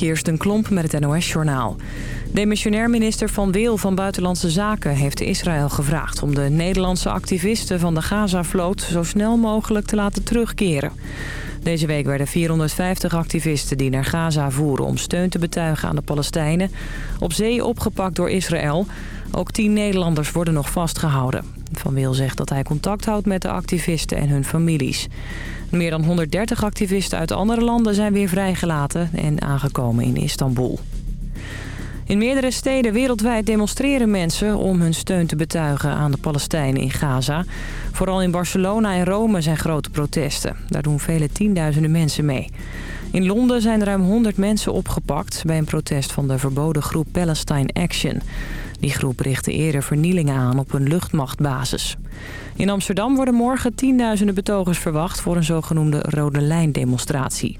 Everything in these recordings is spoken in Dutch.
Kirsten Klomp met het NOS-journaal. Demissionair minister Van Weel van Buitenlandse Zaken heeft Israël gevraagd... om de Nederlandse activisten van de Gaza-vloot zo snel mogelijk te laten terugkeren. Deze week werden 450 activisten die naar Gaza voeren... om steun te betuigen aan de Palestijnen... op zee opgepakt door Israël. Ook tien Nederlanders worden nog vastgehouden. Van Weel zegt dat hij contact houdt met de activisten en hun families. Meer dan 130 activisten uit andere landen zijn weer vrijgelaten en aangekomen in Istanbul. In meerdere steden wereldwijd demonstreren mensen om hun steun te betuigen aan de Palestijnen in Gaza. Vooral in Barcelona en Rome zijn grote protesten. Daar doen vele tienduizenden mensen mee. In Londen zijn ruim 100 mensen opgepakt bij een protest van de verboden groep Palestine Action. Die groep richtte eerder vernielingen aan op een luchtmachtbasis. In Amsterdam worden morgen tienduizenden betogers verwacht voor een zogenoemde rode lijn demonstratie.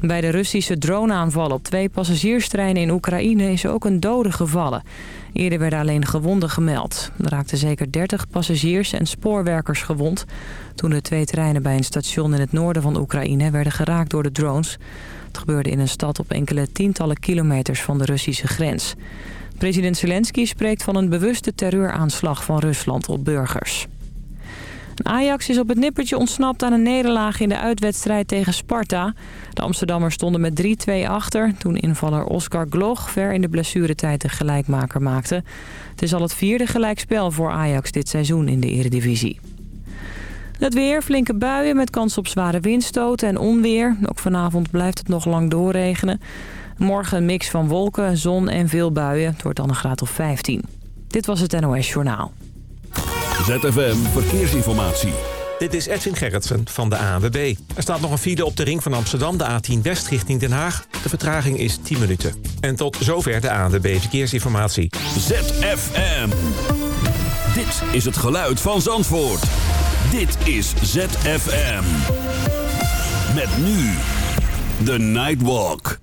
Bij de Russische droneaanval op twee passagierstreinen in Oekraïne is ook een dode gevallen. Eerder werden alleen gewonden gemeld. Er raakten zeker 30 passagiers en spoorwerkers gewond... toen de twee treinen bij een station in het noorden van Oekraïne werden geraakt door de drones. Het gebeurde in een stad op enkele tientallen kilometers van de Russische grens. President Zelensky spreekt van een bewuste terreuraanslag van Rusland op burgers. Ajax is op het nippertje ontsnapt aan een nederlaag in de uitwedstrijd tegen Sparta. De Amsterdammers stonden met 3-2 achter toen invaller Oscar Gloch ver in de blessuretijd de gelijkmaker maakte. Het is al het vierde gelijkspel voor Ajax dit seizoen in de eredivisie. Het weer, flinke buien met kans op zware windstoten en onweer. Ook vanavond blijft het nog lang doorregenen. Morgen een mix van wolken, zon en veel buien. Het wordt dan een graad of 15. Dit was het NOS Journaal. ZFM Verkeersinformatie. Dit is Edwin Gerritsen van de ANWB. Er staat nog een file op de ring van Amsterdam, de A10 West richting Den Haag. De vertraging is 10 minuten. En tot zover de ANWB Verkeersinformatie. ZFM. Dit is het geluid van Zandvoort. Dit is ZFM. Met nu de Nightwalk.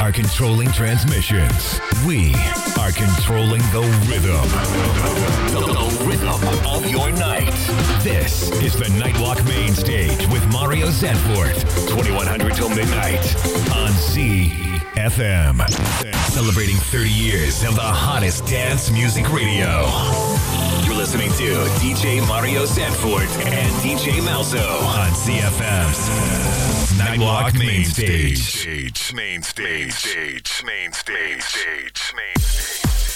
are controlling transmissions. We are controlling the rhythm. The rhythm of your night. This is the Nightwalk Main Stage with Mario Zanfort. 2100 till midnight on ZFM. Celebrating 30 years of the hottest dance music radio. Listening to DJ Mario Sanford and DJ Malzo on CFM's Nightwalk Main Stage. Main stage, stage, main stage, stage, main stage.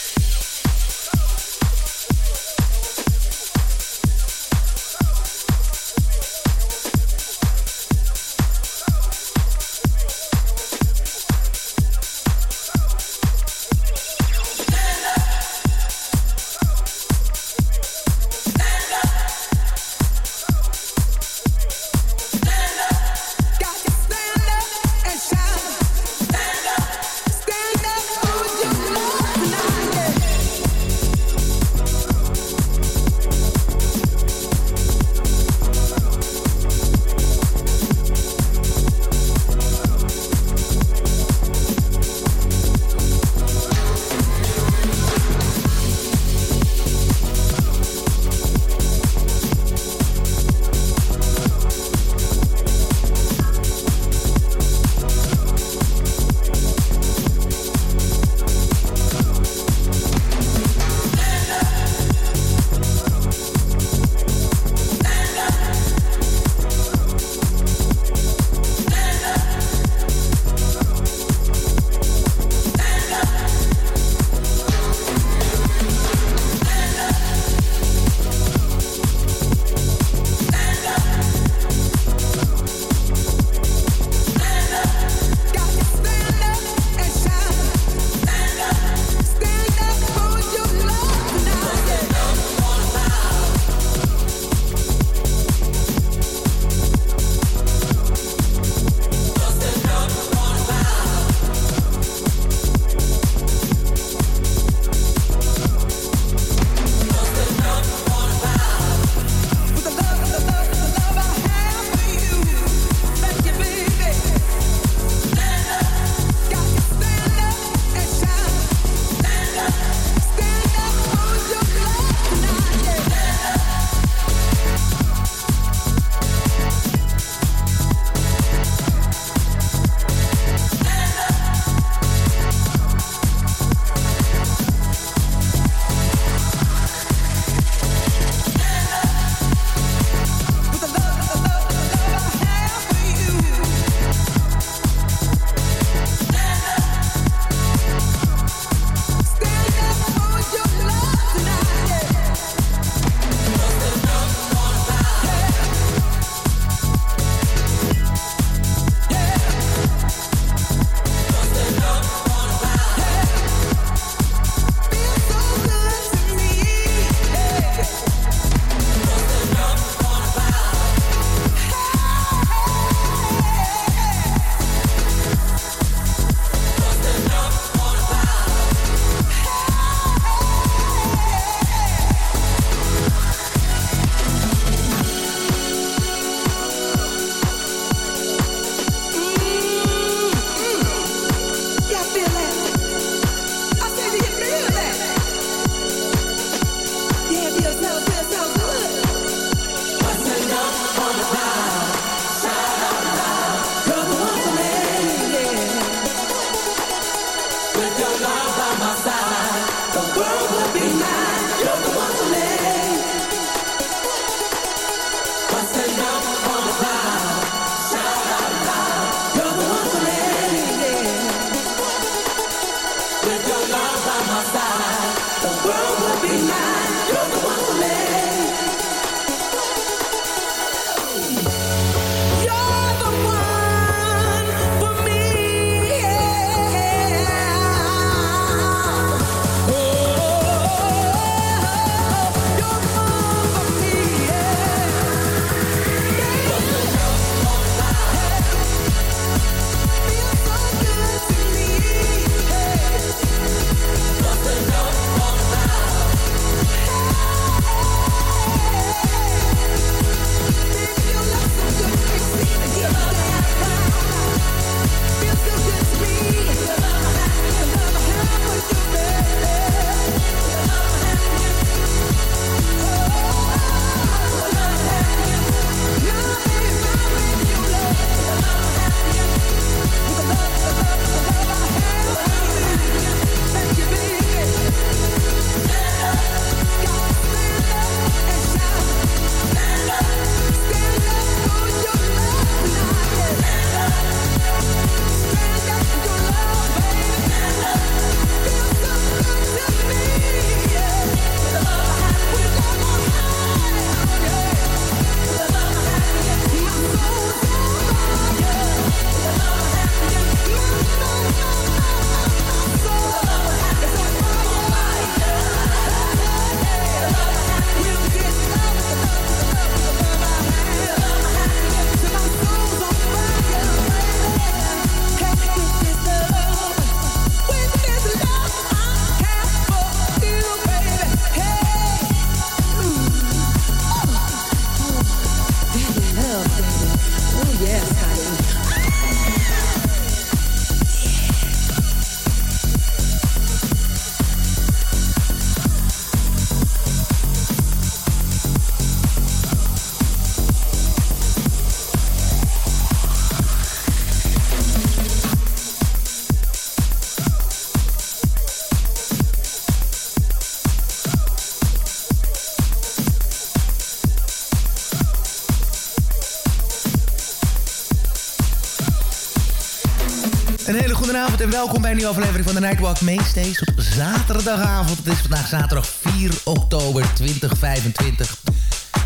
Goedenavond en welkom bij een nieuwe aflevering van de Nightwalk Mainstays op zaterdagavond. Het is vandaag zaterdag 4 oktober 2025. En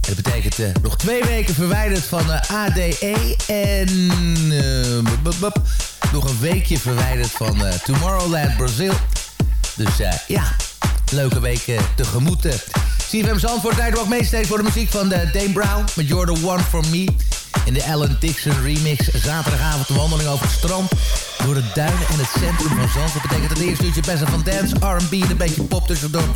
dat betekent uh, nog twee weken verwijderd van uh, ADE en uh, nog een weekje verwijderd van Tomorrowland Brazil. Dus ja, leuke week tegemoet. CFM Zandvoort, Nightwalk Mainstays voor de muziek van de Dame Brown met You're the One For Me in de Alan Dixon remix. Zaterdagavond de wandeling over het strand. Door de duinen en het centrum van Zandvoort. betekent het eerste uurtje best van dance, R&B en een beetje pop tussendoor.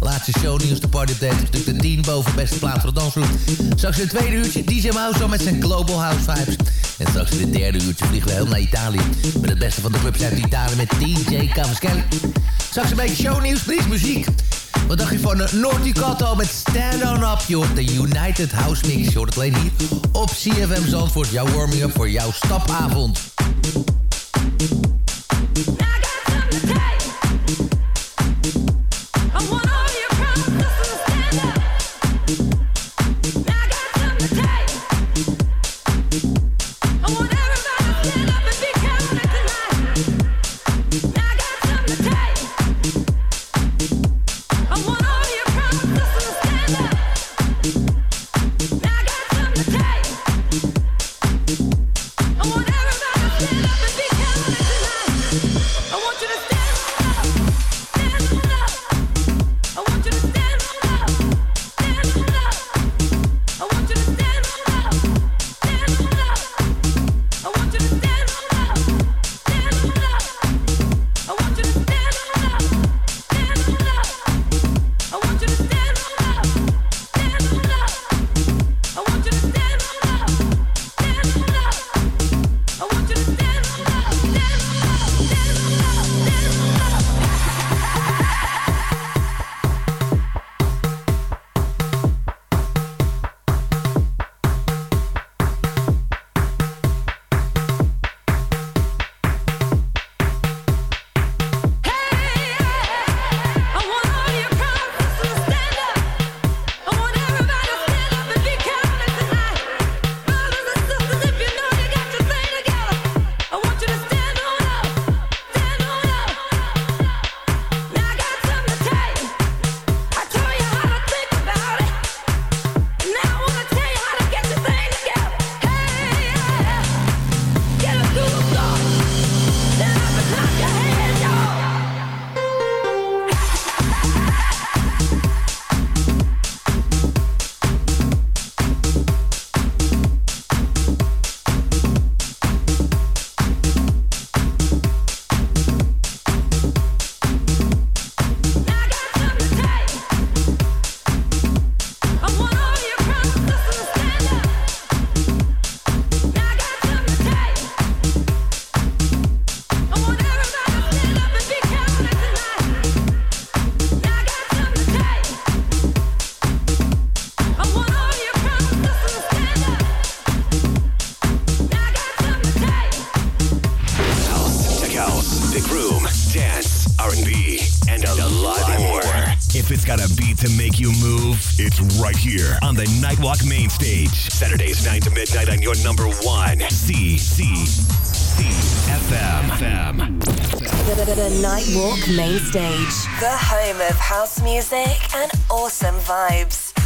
Laatste show nieuws, de party update. Natuurlijk de 10 boven beste plaats voor de dansgroep. Straks in het tweede uurtje DJ Mouse met zijn Global House Vibes. En straks in het derde uurtje vliegen we helemaal naar Italië. Met het beste van de clubs uit Italië met DJ Cavaschelli. Straks een beetje shownieuws, please muziek. Wat dacht je van Naughty Cotto met Stand On Up? Je hoort de United House Mix. Je hoort het alleen hier op CFM Zandvoort. Jouw warming-up voor jouw stapavond. on the Nightwalk main stage. Saturdays 9 to midnight on your number one CCCFM. The, the, the Nightwalk main stage. The home of house music and awesome vibes.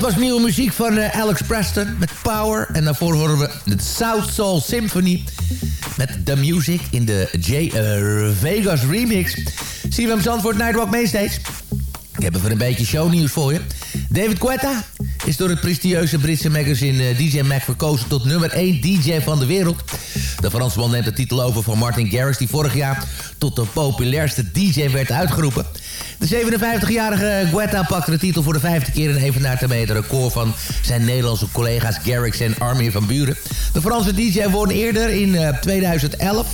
Dat was nieuwe muziek van uh, Alex Preston met Power. En daarvoor horen we de South Soul Symphony met The Music in de J uh, Vegas remix. Zie je hem Zandvoort Nightwalk Mainstage? Ik heb even een beetje shownieuws voor je. David Guetta is door het prestigieuze Britse magazine uh, DJ Mag verkozen tot nummer 1 DJ van de wereld. De Fransman neemt de titel over van Martin Garrix... die vorig jaar tot de populairste DJ werd uitgeroepen. De 57-jarige Guetta pakte de titel voor de vijfde keer... en even naar te meten record van zijn Nederlandse collega's Garrix en Armin van Buren. De Franse DJ won eerder in 2011,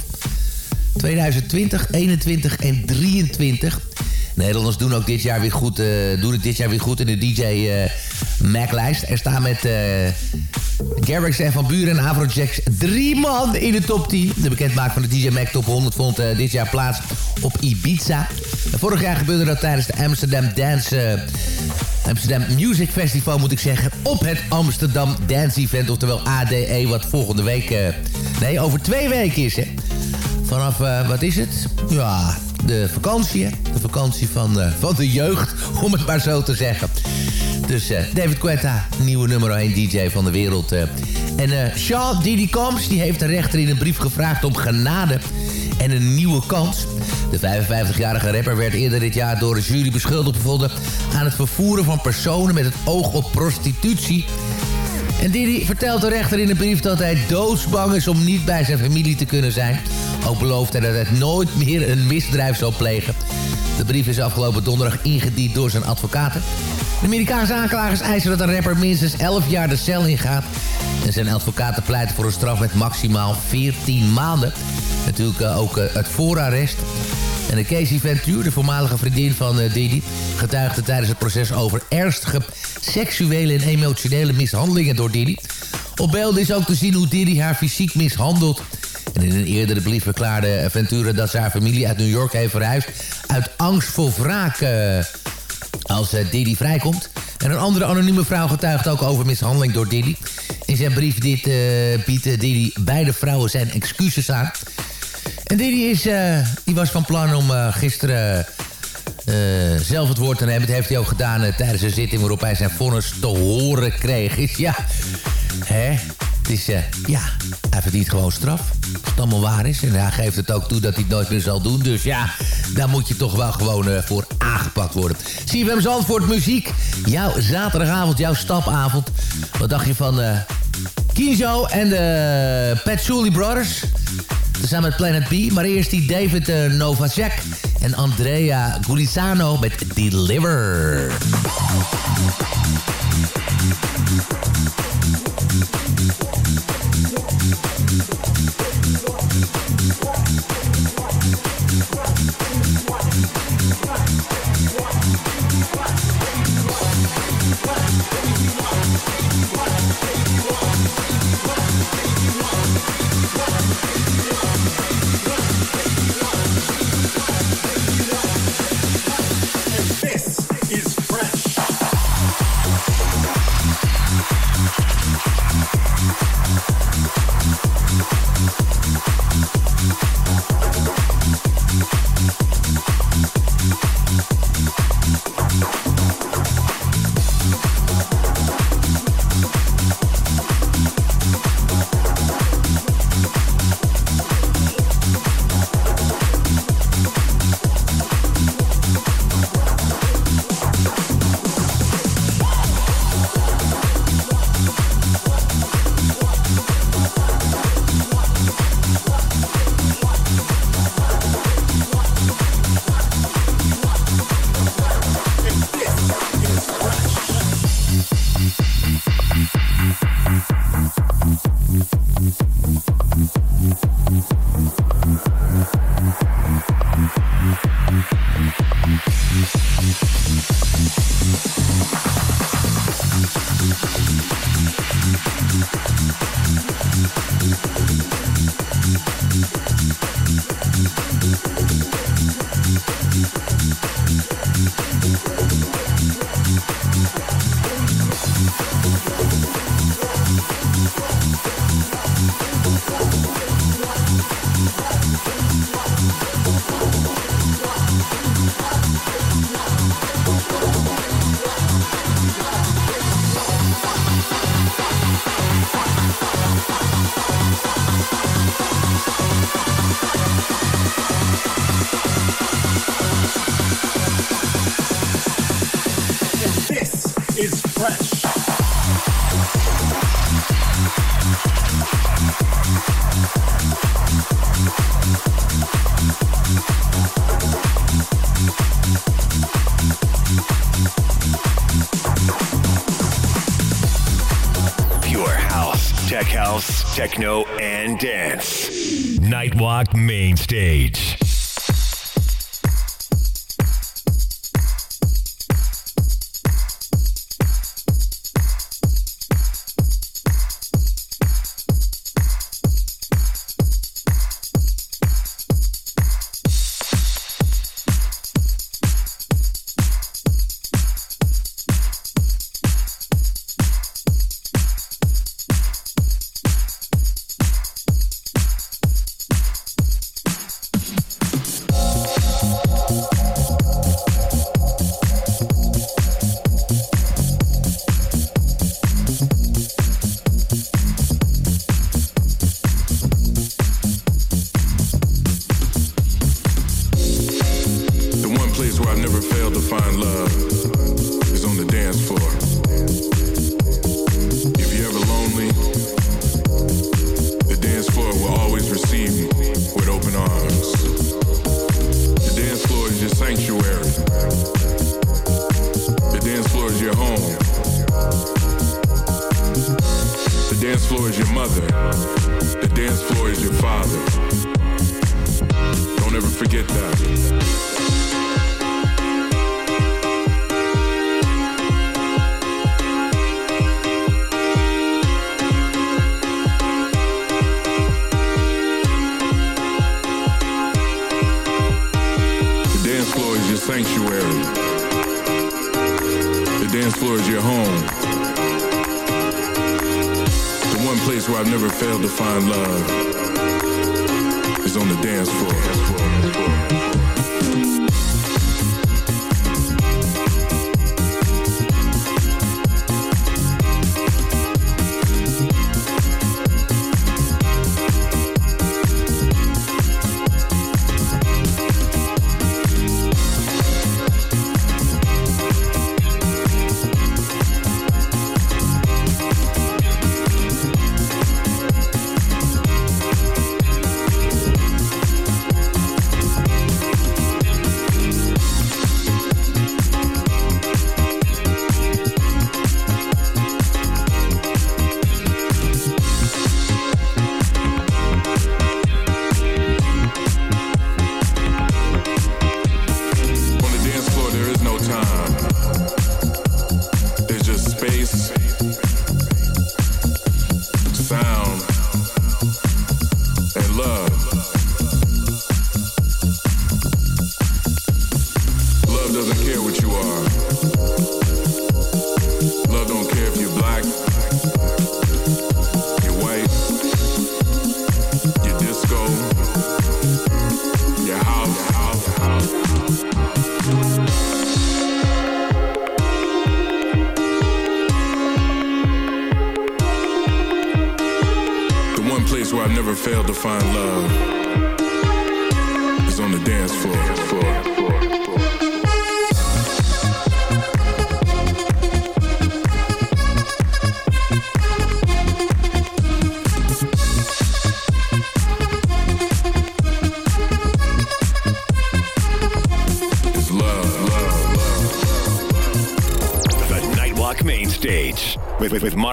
2020, 21 en 23... Nederlanders doen ook dit jaar weer goed, uh, doen het dit jaar weer goed in de DJ uh, Mac-lijst. Er staan met uh, Garrix en Van Buren en Afrojax drie man in de top 10. De bekendmaak van de DJ Mac Top 100 vond dit jaar plaats op Ibiza. Vorig jaar gebeurde dat tijdens de Amsterdam Dance... Amsterdam Music Festival moet ik zeggen. Op het Amsterdam Dance Event. Oftewel ADE. Wat volgende week... nee, over twee weken is. Hè. Vanaf, wat is het? Ja, de vakantie. De vakantie van, van de jeugd, om het maar zo te zeggen. Dus David Quetta, nieuwe nummer 1 DJ van de wereld. En uh, Sean Diddy Combs die heeft de rechter in een brief gevraagd om genade en een nieuwe kans. De 55-jarige rapper werd eerder dit jaar door de jury beschuldigd bevonden... aan het vervoeren van personen met het oog op prostitutie... En Diddy vertelt de rechter in een brief dat hij doodsbang is om niet bij zijn familie te kunnen zijn. Ook belooft hij dat hij nooit meer een misdrijf zal plegen. De brief is afgelopen donderdag ingediend door zijn advocaten. De Amerikaanse aanklagers eisen dat de rapper minstens 11 jaar de cel ingaat. En zijn advocaten pleiten voor een straf met maximaal 14 maanden. Natuurlijk uh, ook uh, het voorarrest. En de Casey Venture, de voormalige vriendin van uh, Diddy... getuigde tijdens het proces over ernstige seksuele en emotionele mishandelingen door Diddy. Op beelden is ook te zien hoe Diddy haar fysiek mishandelt... En in een eerdere brief verklaarde Ventura dat ze haar familie uit New York heeft verhuisd... uit angst voor wraak als uh, Diddy vrijkomt. En een andere anonieme vrouw getuigt ook over mishandeling door Diddy. In zijn brief dit, uh, biedt Diddy beide vrouwen zijn excuses aan. En Diddy is, die was van plan om gisteren... zelf het woord te nemen. Dat heeft hij ook gedaan tijdens een zitting waarop hij zijn vonnis te horen kreeg. Is ja, hè? Het is, ja, hij verdient gewoon straf. Als het allemaal waar is. En hij geeft het ook toe dat hij het nooit meer zal doen. Dus ja, daar moet je toch wel gewoon voor aangepakt worden. CFM Zandvoort Muziek. Jouw zaterdagavond, jouw stapavond. Wat dacht je van uh, en de Patchouli Brothers? Samen met Planet B. Maar eerst die David uh, Novacek en Andrea Gulisano met Deliver. Techno, and dance. Nightwalk Main Stage.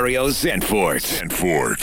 Mario Zanfort. Zanfort.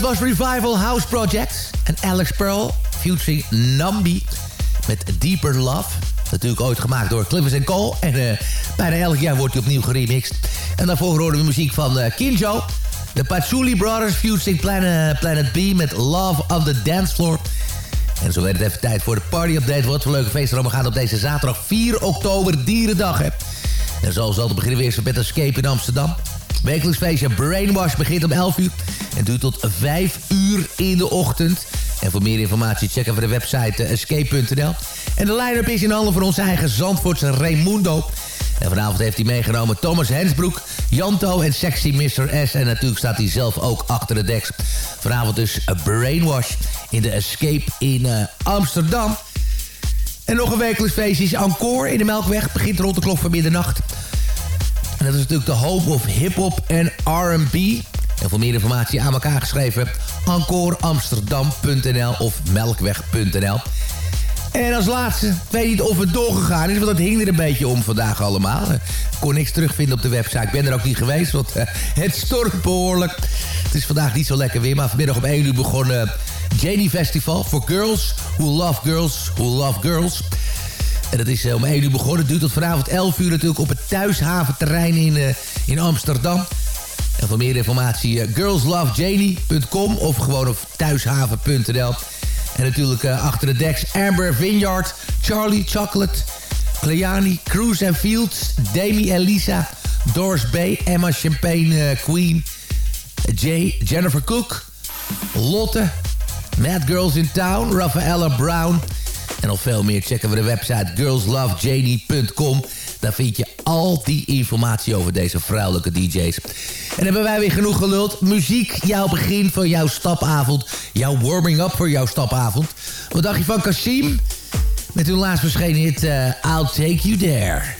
Was Revival House Project. En Alex Pearl featuring Nambi met Deeper Love. Natuurlijk ooit gemaakt door Clifford Cole. En uh, bijna elk jaar wordt hij opnieuw geremixed. En daarvoor horen we muziek van uh, Kinjo. De Patchouli Brothers featuring Planet, Planet B met Love on the Dance Floor. En zo werd het even tijd voor de party update. Wat voor leuke feesten allemaal gaan op deze zaterdag 4 oktober Dierendag. Hè. En zoals altijd beginnen we eerst met Escape in Amsterdam. Wekelijks feestje Brainwash begint om 11 uur en duurt tot 5 uur in de ochtend. En voor meer informatie check even de website uh, escape.nl. En de line-up is in handen van onze eigen Zandvoortse Raimundo. En vanavond heeft hij meegenomen Thomas Hensbroek, Janto en Sexy Mr. S. En natuurlijk staat hij zelf ook achter de deks. Vanavond dus Brainwash in de Escape in uh, Amsterdam. En nog een wekelijks feestje is Encore in de Melkweg. Begint rond de klok van middernacht. En dat is natuurlijk de home of hip-hop en R&B. En voor meer informatie aan elkaar geschreven... encoreamsterdam.nl of melkweg.nl. En als laatste, ik weet niet of het doorgegaan is... want dat hing er een beetje om vandaag allemaal. Ik kon niks terugvinden op de website. Ik ben er ook niet geweest, want uh, het stormt behoorlijk. Het is vandaag niet zo lekker weer, maar vanmiddag om 1 uur begon... Janie Festival for Girls Who Love Girls Who Love Girls... En dat is eh, om 1 uur begonnen. Het duurt tot vanavond 11 uur natuurlijk op het Thuishaventerrein in, uh, in Amsterdam. En voor meer informatie uh, girlslovejanie.com of gewoon op thuishaven.nl. En natuurlijk uh, achter de deks Amber Vineyard, Charlie Chocolate, Cleani, Cruz and Fields, Demi en Lisa, Doris B, Emma Champagne Queen, Jay, Jennifer Cook, Lotte, Mad Girls in Town, Rafaela Brown... En nog veel meer checken we de website girlslovejanie.com. Daar vind je al die informatie over deze vrouwelijke DJ's. En hebben wij weer genoeg geluld. Muziek, jouw begin van jouw stapavond. Jouw warming-up voor jouw stapavond. Wat dacht je van Kasim? Met hun laatst verschenen hit uh, I'll Take You There.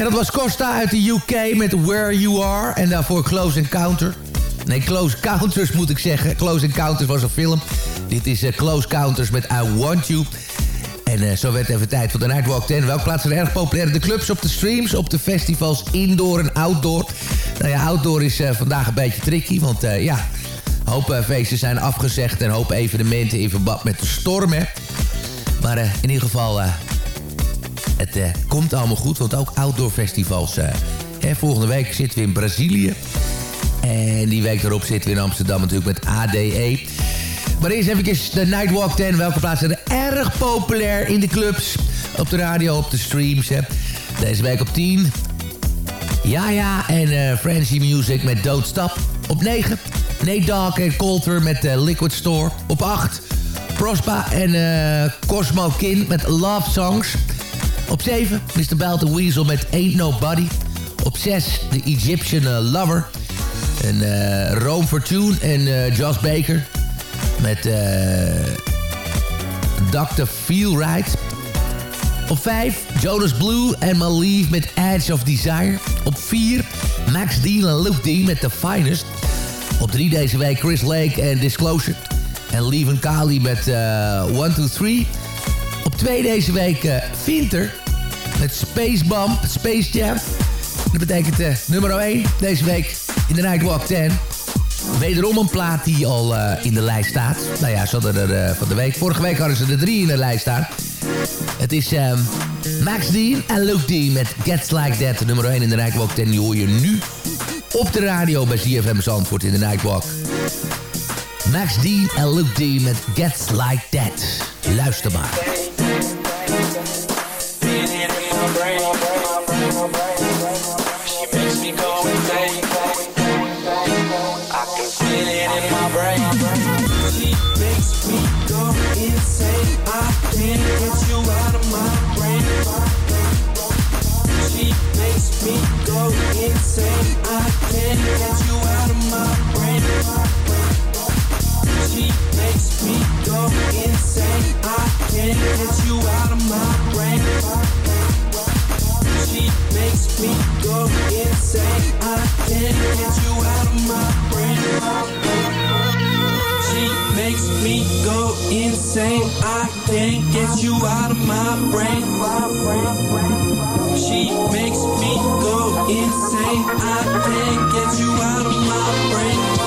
Ja, dat was Costa uit de UK met Where You Are. En daarvoor Close Encounter. Nee, Close Counters moet ik zeggen. Close Encounters was een film. Dit is uh, Close Counters met I Want You. En uh, zo werd even tijd voor de Nightwalk 10. Welke plaatsen zijn erg populair? De clubs op de streams, op de festivals, indoor en outdoor. Nou ja, outdoor is uh, vandaag een beetje tricky, want ja... Hoop feesten zijn afgezegd en hoop evenementen in verband met de storm, hè. Maar in ieder geval, het komt allemaal goed, want ook outdoor festivals... Hè, volgende week zitten we in Brazilië. En die week erop zitten we in Amsterdam natuurlijk met ADE. Maar eerst even de Nightwalk 10. Welke plaatsen zijn erg populair in de clubs? Op de radio, op de streams. Deze week op 10. Ja, ja. En uh, Frenzy Music met Don't Stop. Op 9. Nate Dogg en Coulter met uh, Liquid Store. Op 8. Prospa en uh, Cosmo Kin met Love Songs. Op 7. Mr. Belt Weasel met Ain't Nobody. Op 6. The Egyptian Lover. En uh, Rome Fortune en uh, Baker. Met Dr. Feel. Op 5 Jonas Blue en Malieve met Edge of Desire. Op 4 Max Dean en Luke Dean met The Finest. Op 3 deze week Chris Lake en Disclosure. En Leven Kali met 1, 2, 3. 2 deze week uh, Winter met Space Bump, Space Jam. Dat betekent uh, nummer 1 deze week in de Nightwalk 10. Wederom een plaat die al uh, in de lijst staat. Nou ja, ze hadden er van de week. Vorige week hadden ze er drie in de lijst staan. Het is um, Max Dean en Luke Dean met Gets Like That. Nummer 1 in de Nightwalk 10. Die hoor je nu op de radio bij ZFM Zandvoort in de Nightwalk. Max Dean en Luke Dean met Gets Like That. Luister maar. She makes me go insane. I can't get you out of my brain.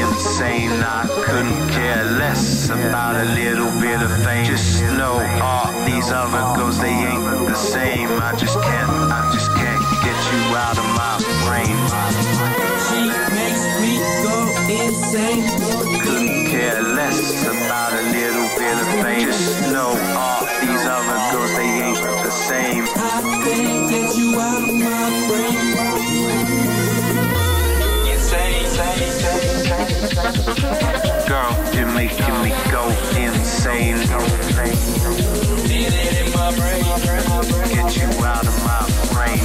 Insane. I couldn't care less about a little bit of fame. Just know all these other girls, they ain't the same. I just can't, I just can't get you out of my brain. She makes me go insane. Couldn't care less about a little bit of fame. Just know all these other girls, they ain't the same. I can't get you out of my brain. Insane, Girl, you're making me go insane. Get you out of my brain.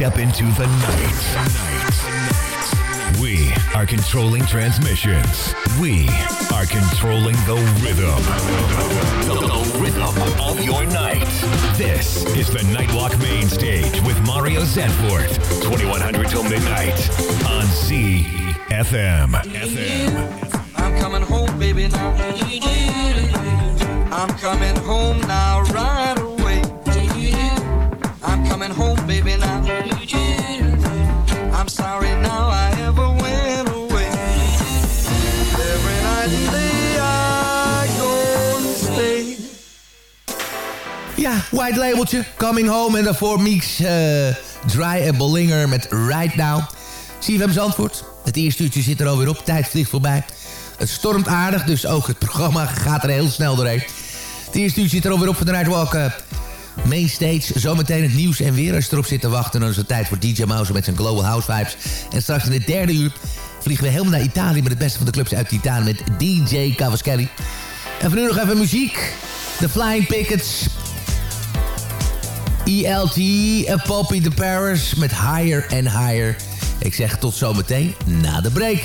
Step into the night. We are controlling transmissions. We are controlling the rhythm. The, rhythm of your night. This is the Nightwalk Main Stage with Mario Zanfort. 2100 till midnight on ZFM. FM. I'm coming home, baby, now. I'm coming home now, right away. I'm coming home, baby, now. Ja, white labeltje. Coming Home en daarvoor Mix eh, Dry en Bollinger met Right Now. CFM Zandvoort. Het eerste uurtje zit er alweer op. Tijd vliegt voorbij. Het stormt aardig, dus ook het programma gaat er heel snel doorheen. Het eerste uurtje zit er alweer op van de Nightwalk uh, Mainstage. Zometeen het nieuws en weer als je erop zit te wachten. Dan is het tijd voor DJ Mouse met zijn Global House Vibes. En straks in het derde uur vliegen we helemaal naar Italië... met het beste van de clubs uit Italië met DJ Cavaschelli. En voor nu nog even muziek. The Flying Pickets... ELT, A Poppy the Paris met Higher and Higher. Ik zeg tot zometeen na de break.